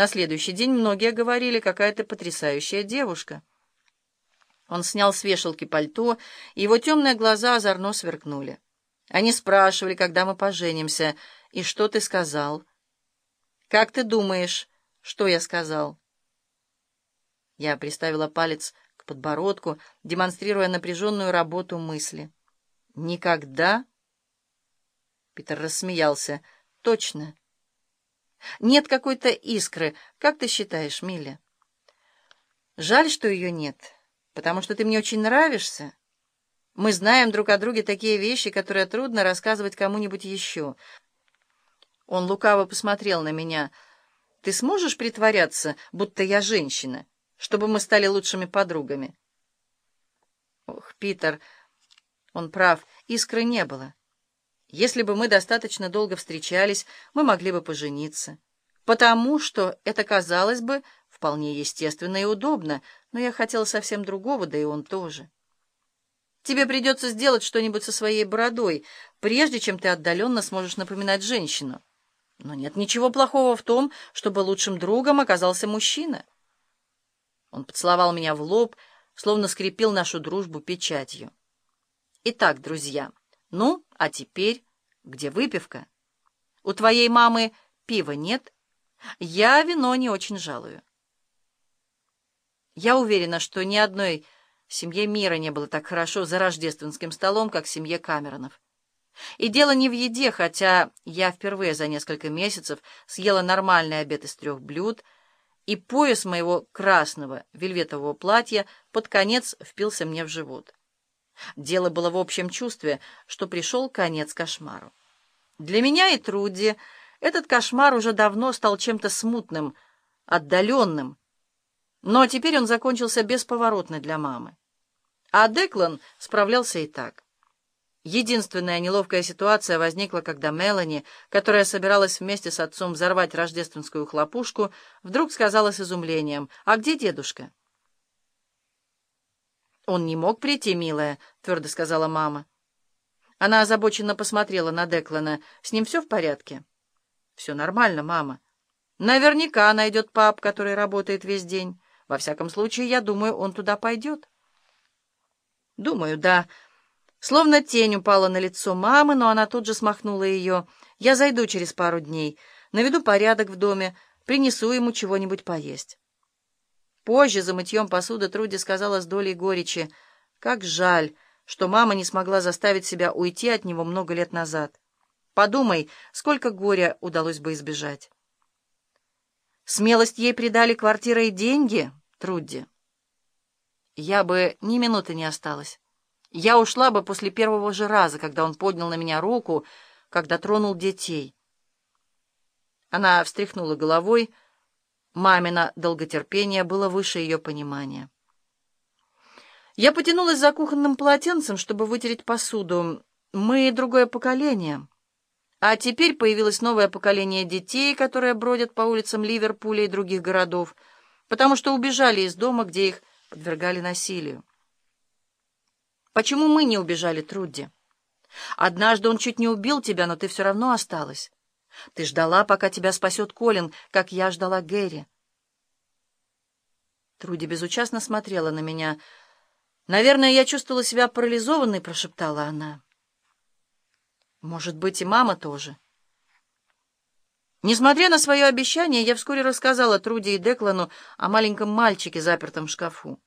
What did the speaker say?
На следующий день многие говорили, какая ты потрясающая девушка. Он снял с вешалки пальто, и его темные глаза озорно сверкнули. Они спрашивали, когда мы поженимся, и что ты сказал. Как ты думаешь, что я сказал? Я приставила палец к подбородку, демонстрируя напряженную работу мысли. «Никогда?» Питер рассмеялся. «Точно. Нет какой-то искры. Как ты считаешь, Милли?» «Жаль, что ее нет, потому что ты мне очень нравишься. Мы знаем друг о друге такие вещи, которые трудно рассказывать кому-нибудь еще». Он лукаво посмотрел на меня. «Ты сможешь притворяться, будто я женщина?» чтобы мы стали лучшими подругами. Ох, Питер, он прав, искры не было. Если бы мы достаточно долго встречались, мы могли бы пожениться. Потому что это казалось бы вполне естественно и удобно, но я хотела совсем другого, да и он тоже. Тебе придется сделать что-нибудь со своей бородой, прежде чем ты отдаленно сможешь напоминать женщину. Но нет ничего плохого в том, чтобы лучшим другом оказался мужчина. Он поцеловал меня в лоб, словно скрепил нашу дружбу печатью. Итак, друзья, ну, а теперь где выпивка? У твоей мамы пива нет? Я вино не очень жалую. Я уверена, что ни одной семье мира не было так хорошо за рождественским столом, как семье Камеронов. И дело не в еде, хотя я впервые за несколько месяцев съела нормальный обед из трех блюд — и пояс моего красного вельветового платья под конец впился мне в живот. Дело было в общем чувстве, что пришел конец кошмару. Для меня и Труди этот кошмар уже давно стал чем-то смутным, отдаленным, но теперь он закончился бесповоротно для мамы. А Деклан справлялся и так. Единственная неловкая ситуация возникла, когда Мелани, которая собиралась вместе с отцом взорвать рождественскую хлопушку, вдруг сказала с изумлением, «А где дедушка?» «Он не мог прийти, милая», — твердо сказала мама. Она озабоченно посмотрела на Деклана. «С ним все в порядке?» «Все нормально, мама. Наверняка найдет пап, который работает весь день. Во всяком случае, я думаю, он туда пойдет». «Думаю, да». Словно тень упала на лицо мамы, но она тут же смахнула ее. «Я зайду через пару дней, наведу порядок в доме, принесу ему чего-нибудь поесть». Позже, за мытьем посуды, Труди сказала с долей горечи, «Как жаль, что мама не смогла заставить себя уйти от него много лет назад. Подумай, сколько горя удалось бы избежать». «Смелость ей придали квартира и деньги, Труди?» «Я бы ни минуты не осталась». Я ушла бы после первого же раза, когда он поднял на меня руку, когда тронул детей. Она встряхнула головой. Мамина долготерпение было выше ее понимания. Я потянулась за кухонным полотенцем, чтобы вытереть посуду. Мы другое поколение. А теперь появилось новое поколение детей, которые бродят по улицам Ливерпуля и других городов, потому что убежали из дома, где их подвергали насилию. Почему мы не убежали, Трудди? Однажды он чуть не убил тебя, но ты все равно осталась. Ты ждала, пока тебя спасет Колин, как я ждала Гэри. Труди безучастно смотрела на меня. «Наверное, я чувствовала себя парализованной», — прошептала она. «Может быть, и мама тоже». Несмотря на свое обещание, я вскоре рассказала Труди и Деклану о маленьком мальчике, запертом в шкафу.